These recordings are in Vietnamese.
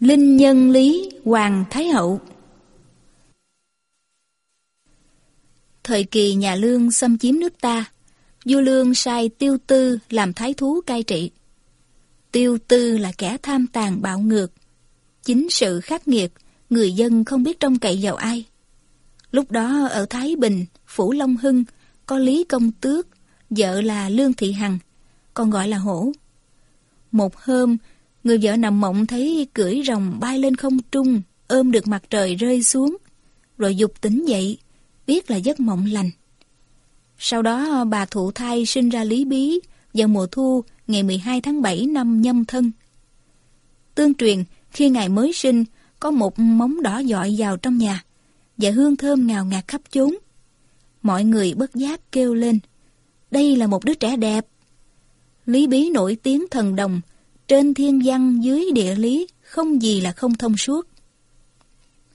Linh Nhân Lý Hoàng Thái Hậu Thời kỳ nhà Lương xâm chiếm nước ta, vua Lương sai Tiêu Tư làm thái thú cai trị. Tiêu Tư là kẻ tham tàn bạo ngược. Chính sự khắc nghiệt, người dân không biết trông cậy vào ai. Lúc đó ở Thái Bình, Phủ Long Hưng, có Lý Công Tước, vợ là Lương Thị Hằng, còn gọi là Hổ. Một hôm, người vợ nằm mộng thấy cưỡi rồng bay lên không trung, ôm được mặt trời rơi xuống, rồi dục tỉnh dậy, biết là giấc mộng lành. Sau đó bà thụ thai sinh ra Lý Bí vào mùa thu ngày 12 tháng 7 năm nhâm thân. Tương truyền, khi ngài mới sinh, có một móng đỏ dọi vào trong nhà, và hương thơm ngào ngạt khắp chốn. Mọi người bất giác kêu lên, đây là một đứa trẻ đẹp. Lý Bí nổi tiếng thần đồng, trên thiên văn dưới địa lý, không gì là không thông suốt.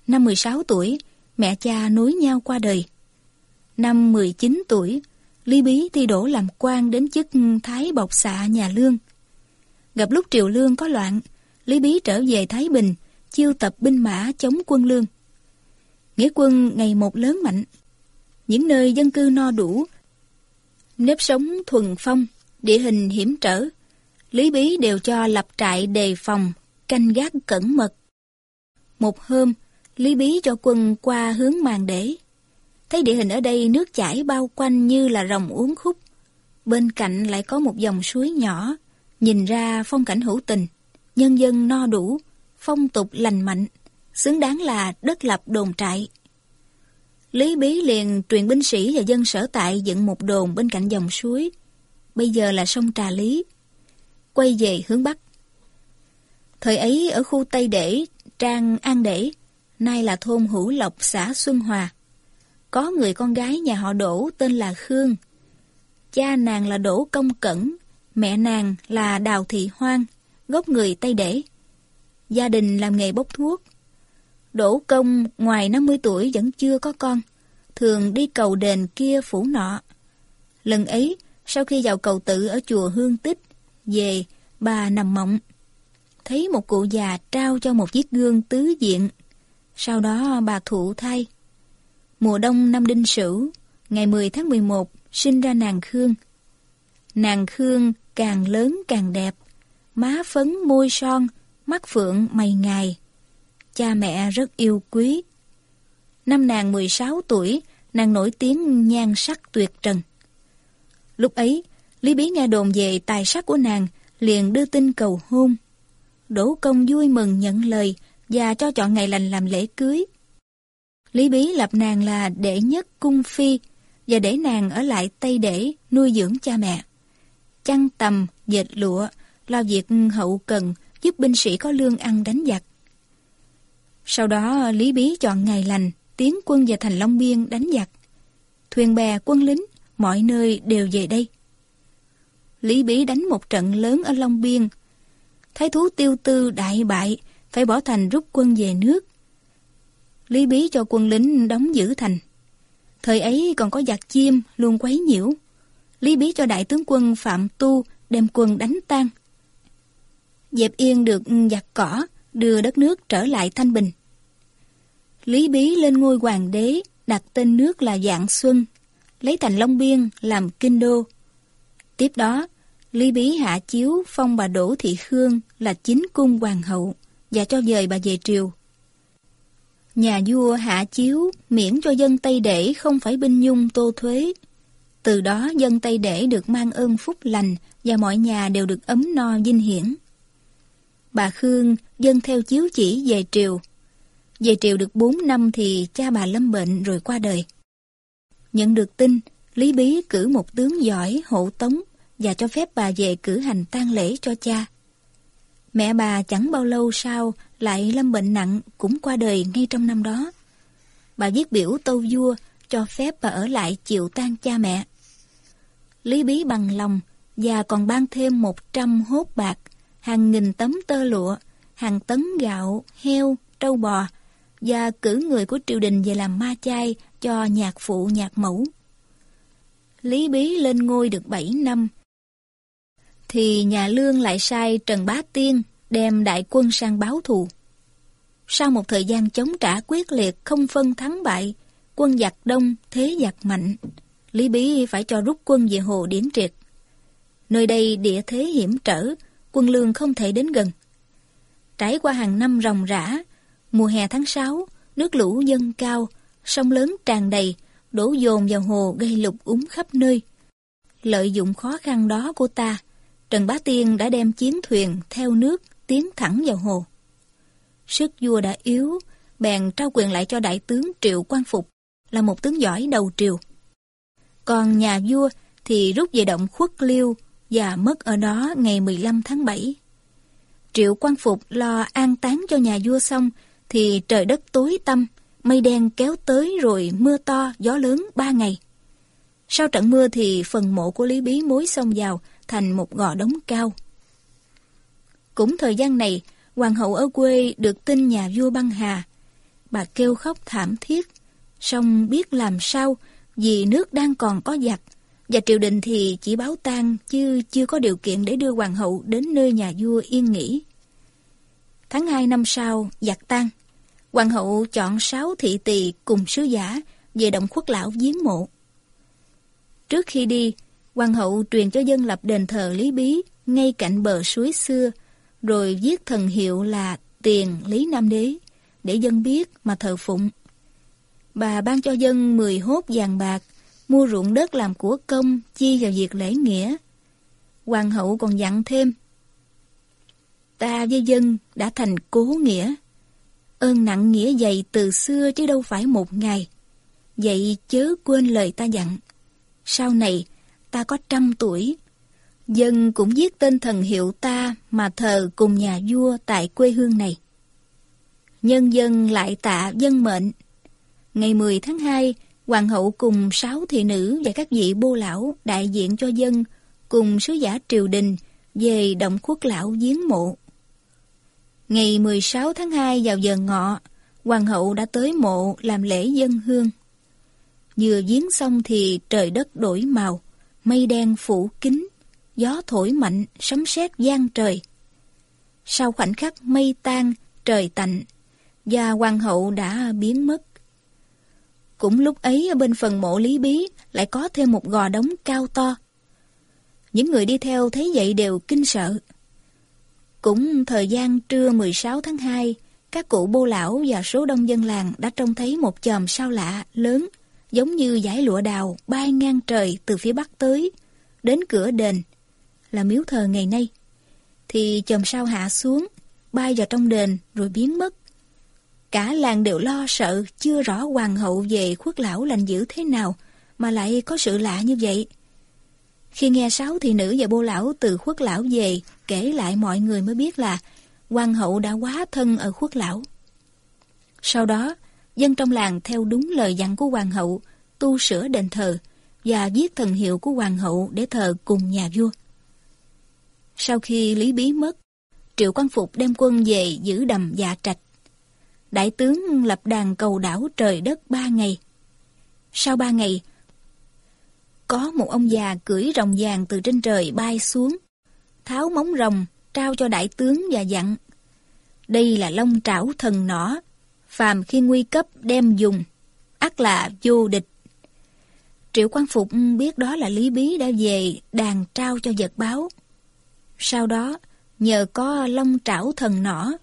Năm 16 tuổi, mẹ cha nối nhau qua đời. Năm 19 tuổi, Lý Bí thi đổ làm quan đến chức Thái Bộc xạ nhà Lương. Gặp lúc Triều Lương có loạn, Lý Bí trở về Thái Bình, chiêu tập binh mã chống quân Lương. Nghĩa quân ngày một lớn mạnh. Những nơi dân cư no đủ, nếp sống thuần phong, địa hình hiểm trở, Lý Bí đều cho lập trại đề phòng, canh gác cẩn mật. Một hôm, Lý Bí cho quân qua hướng màn để. Thấy địa hình ở đây nước chảy bao quanh như là rồng uống khúc. Bên cạnh lại có một dòng suối nhỏ, nhìn ra phong cảnh hữu tình, nhân dân no đủ, phong tục lành mạnh, xứng đáng là đất lập đồn trại. Lý Bí liền truyền binh sĩ và dân sở tại dựng một đồn bên cạnh dòng suối. Bây giờ là sông Trà Lý. Quay về hướng Bắc. Thời ấy ở khu Tây Để, Trang An Để, nay là thôn Hữu Lộc xã Xuân Hòa. Có người con gái nhà họ Đỗ tên là Khương. Cha nàng là Đỗ Công Cẩn, mẹ nàng là Đào Thị Hoang, gốc người Tây Để. Gia đình làm nghề bốc thuốc. Đỗ Công ngoài 50 tuổi vẫn chưa có con, thường đi cầu đền kia phủ nọ. Lần ấy, sau khi vào cầu tự ở chùa Hương Tích, về, bà nằm mộng. Thấy một cụ già trao cho một chiếc gương tứ diện. Sau đó bà thụ thai. Mùa đông năm Đinh Sửu, ngày 10 tháng 11, sinh ra nàng Khương. Nàng Khương càng lớn càng đẹp, má phấn môi son, mắt phượng mày ngài. Cha mẹ rất yêu quý. Năm nàng 16 tuổi, nàng nổi tiếng nhan sắc tuyệt trần. Lúc ấy, Lý Bí nghe đồn về tài sắc của nàng, liền đưa tin cầu hôn. Đỗ công vui mừng nhận lời và cho chọn ngày lành làm lễ cưới. Lý Bí lập nàng là đệ nhất cung phi và để nàng ở lại Tây Để nuôi dưỡng cha mẹ. Chăn tầm, dệt lụa, lo việc hậu cần giúp binh sĩ có lương ăn đánh giặc. Sau đó Lý Bí chọn ngày lành tiến quân về thành Long Biên đánh giặc. Thuyền bè quân lính mọi nơi đều về đây. Lý Bí đánh một trận lớn ở Long Biên. Thái thú tiêu tư đại bại, phải bỏ thành rút quân về nước. Lý Bí cho quân lính đóng giữ thành. Thời ấy còn có giặc chim luôn quấy nhiễu. Lý Bí cho đại tướng quân Phạm Tu đem quân đánh tan. Dẹp yên được giặc cỏ, đưa đất nước trở lại thanh bình. Lý Bí lên ngôi hoàng đế, đặt tên nước là Dạng Xuân, lấy thành Long Biên làm kinh đô. Tiếp đó, Lý Bí hạ chiếu phong bà Đỗ Thị Khương là chính cung hoàng hậu và cho dời bà về triều. Nhà vua hạ chiếu miễn cho dân Tây Để không phải binh nhung tô thuế. Từ đó dân Tây Để được mang ơn phúc lành và mọi nhà đều được ấm no dinh hiển. Bà Khương dân theo chiếu chỉ về triều. Về triều được 4 năm thì cha bà lâm bệnh rồi qua đời. Nhận được tin, Lý Bí cử một tướng giỏi hộ tống và cho phép bà về cử hành tang lễ cho cha. Mẹ bà chẳng bao lâu sau lại lâm bệnh nặng cũng qua đời ngay trong năm đó. Bà viết biểu tâu vua cho phép bà ở lại chịu tang cha mẹ. Lý Bí bằng lòng và còn ban thêm một trăm hốt bạc, hàng nghìn tấm tơ lụa, hàng tấn gạo, heo, trâu bò và cử người của triều đình về làm ma chay cho nhạc phụ nhạc mẫu. Lý Bí lên ngôi được 7 năm, thì nhà Lương lại sai Trần Bá Tiên đem đại quân sang báo thù. Sau một thời gian chống trả quyết liệt không phân thắng bại, quân giặc đông, thế giặc mạnh, Lý Bí phải cho rút quân về hồ Điển Triệt. Nơi đây địa thế hiểm trở, quân lương không thể đến gần. Trải qua hàng năm ròng rã, mùa hè tháng 6, nước lũ dâng cao, sông lớn tràn đầy, đổ dồn vào hồ gây lục úng khắp nơi. Lợi dụng khó khăn đó của ta, Trần Bá Tiên đã đem chiến thuyền theo nước tiến thẳng vào hồ. Sức vua đã yếu, bèn trao quyền lại cho đại tướng Triệu Quang Phục, là một tướng giỏi đầu triều. Còn nhà vua thì rút về động khuất liêu và mất ở đó ngày 15 tháng 7. Triệu Quang Phục lo an táng cho nhà vua xong thì trời đất tối tăm, mây đen kéo tới rồi mưa to, gió lớn ba ngày. Sau trận mưa thì phần mộ của Lý Bí mối xông vào thành một gò đống cao. Cũng thời gian này, hoàng hậu ở quê được tin nhà vua băng hà. Bà kêu khóc thảm thiết, song biết làm sao vì nước đang còn có giặc và triều đình thì chỉ báo tang chứ chưa có điều kiện để đưa hoàng hậu đến nơi nhà vua yên nghỉ. Tháng 2 năm sau, giặc tan. Hoàng hậu chọn sáu thị tỳ cùng sứ giả về động khuất lão viếng mộ. Trước khi đi, hoàng hậu truyền cho dân lập đền thờ Lý Bí ngay cạnh bờ suối xưa, rồi viết thần hiệu là Tiền Lý Nam Đế, để dân biết mà thờ phụng. Bà ban cho dân 10 hốt vàng bạc, mua ruộng đất làm của công, chi vào việc lễ nghĩa. Hoàng hậu còn dặn thêm, Ta với dân đã thành cố nghĩa. Ơn nặng nghĩa dày từ xưa chứ đâu phải một ngày. Vậy chớ quên lời ta dặn. Sau này, ta có trăm tuổi. Dân cũng viết tên thần hiệu ta mà thờ cùng nhà vua tại quê hương này. Nhân dân lại tạ dân mệnh. Ngày 10 tháng 2, Hoàng hậu cùng sáu thị nữ và các vị bô lão đại diện cho dân cùng sứ giả triều đình về động khuất lão viếng mộ. Ngày 16 tháng 2 vào giờ ngọ, Hoàng hậu đã tới mộ làm lễ dân hương. Vừa viếng xong thì trời đất đổi màu, mây đen phủ kín, gió thổi mạnh, sấm sét gian trời. Sau khoảnh khắc mây tan, trời tạnh, và hoàng hậu đã biến mất. Cũng lúc ấy ở bên phần mộ Lý Bí lại có thêm một gò đống cao to. Những người đi theo thấy vậy đều kinh sợ. Cũng thời gian trưa 16 tháng 2, các cụ bô lão và số đông dân làng đã trông thấy một chòm sao lạ, lớn, giống như dải lụa đào bay ngang trời từ phía bắc tới, đến cửa đền, là miếu thờ ngày nay. Thì chòm sao hạ xuống, bay vào trong đền rồi biến mất. Cả làng đều lo sợ, chưa rõ hoàng hậu về khuất lão lành dữ thế nào, mà lại có sự lạ như vậy. Khi nghe sáu thị nữ và bô lão từ khuất lão về, kể lại mọi người mới biết là hoàng hậu đã quá thân ở khuất lão. Sau đó, dân trong làng theo đúng lời dặn của hoàng hậu, tu sửa đền thờ và viết thần hiệu của hoàng hậu để thờ cùng nhà vua. Sau khi Lý Bí mất, Triệu Quang Phục đem quân về giữ đầm dạ trạch. Đại tướng lập đàn cầu đảo trời đất ba ngày. Sau ba ngày, có một ông già cưỡi rồng vàng từ trên trời bay xuống, tháo móng rồng, trao cho đại tướng và dặn. Đây là long trảo thần nỏ, phàm khi nguy cấp đem dùng, ắt là vô địch. Triệu Quang Phục biết đó là Lý Bí đã về đàn trao cho vật báo. Sau đó, nhờ có long trảo thần nỏ,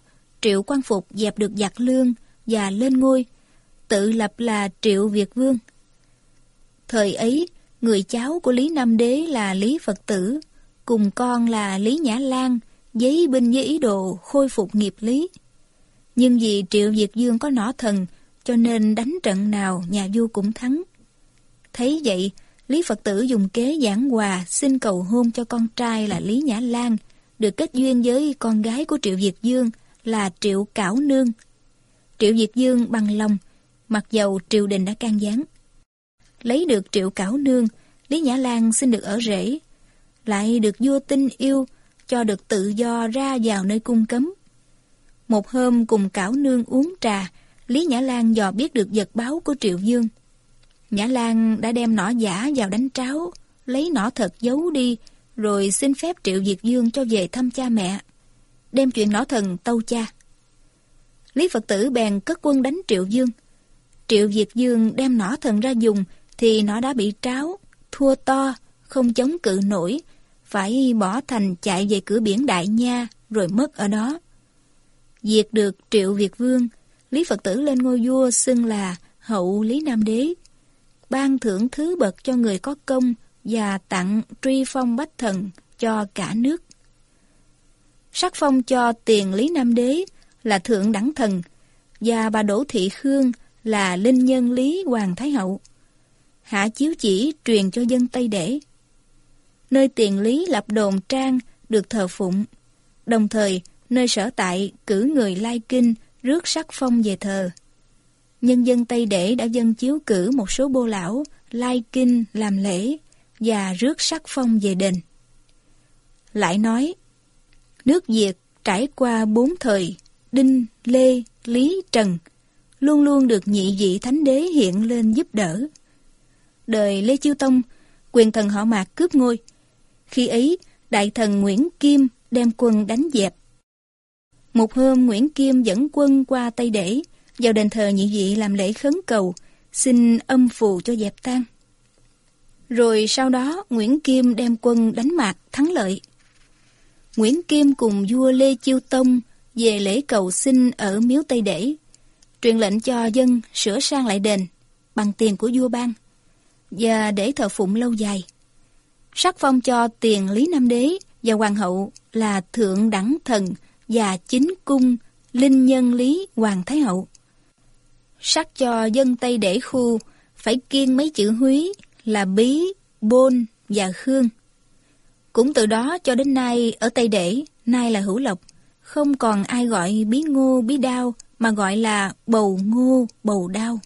Triệu Quang Phục dẹp được giặc lương và lên ngôi, tự lập là Triệu Việt Vương. Thời ấy, người cháu của Lý Nam Đế là Lý Phật Tử, cùng con là Lý Nhã Lan, giấy binh với ý đồ khôi phục nghiệp lý. Nhưng vì Triệu Việt Dương có nỏ thần, cho nên đánh trận nào nhà vua cũng thắng. Thấy vậy, Lý Phật tử dùng kế giảng hòa xin cầu hôn cho con trai là Lý Nhã Lan, được kết duyên với con gái của Triệu Việt Dương là Triệu Cảo Nương. Triệu Việt Dương bằng lòng, mặc dầu triều đình đã can gián. Lấy được Triệu Cảo Nương, Lý Nhã Lan xin được ở rễ, lại được vua tin yêu, cho được tự do ra vào nơi cung cấm. Một hôm cùng Cảo Nương uống trà, Lý Nhã Lan dò biết được vật báo của Triệu Dương. Nhã Lan đã đem nỏ giả vào đánh tráo, lấy nỏ thật giấu đi, rồi xin phép Triệu Diệt Dương cho về thăm cha mẹ. Đem chuyện nỏ thần tâu cha. Lý Phật tử bèn cất quân đánh Triệu Dương. Triệu Việt Dương đem nỏ thần ra dùng thì nó đã bị tráo, thua to, không chống cự nổi, phải bỏ thành chạy về cửa biển Đại Nha rồi mất ở đó. Diệt được Triệu Việt Vương, Lý Phật tử lên ngôi vua xưng là Hậu Lý Nam Đế, ban thưởng thứ bậc cho người có công và tặng truy phong bách thần cho cả nước. Sắc phong cho tiền Lý Nam Đế là Thượng Đẳng Thần và bà Đỗ Thị Khương là Linh Nhân Lý Hoàng Thái Hậu. Hạ chiếu chỉ truyền cho dân Tây Để. Nơi tiền Lý lập đồn trang được thờ phụng, đồng thời nơi sở tại cử người lai kinh rước sắc phong về thờ. Nhân dân Tây Để đã dân chiếu cử một số bô lão lai kinh làm lễ và rước sắc phong về đền. Lại nói, nước Việt trải qua bốn thời, Đinh, Lê, Lý, Trần, luôn luôn được nhị vị thánh đế hiện lên giúp đỡ. Đời Lê Chiêu Tông, quyền thần họ Mạc cướp ngôi. Khi ấy, đại thần Nguyễn Kim đem quân đánh dẹp. Một hôm Nguyễn Kim dẫn quân qua Tây Để, vào đền thờ nhị vị làm lễ khấn cầu, xin âm phù cho dẹp tan. Rồi sau đó Nguyễn Kim đem quân đánh Mạc thắng lợi. Nguyễn Kim cùng vua Lê Chiêu Tông về lễ cầu xin ở miếu Tây Để, truyền lệnh cho dân sửa sang lại đền bằng tiền của vua ban và để thờ phụng lâu dài. Sắc phong cho tiền Lý Nam Đế và Hoàng hậu là Thượng Đẳng Thần và Chính Cung Linh Nhân Lý Hoàng Thái Hậu. Sắc cho dân Tây Để khu phải kiêng mấy chữ húy là Bí, Bôn và Khương. Cũng từ đó cho đến nay ở Tây Để, nay là Hữu Lộc, không còn ai gọi bí ngô bí đao mà gọi là bầu ngô bầu đao.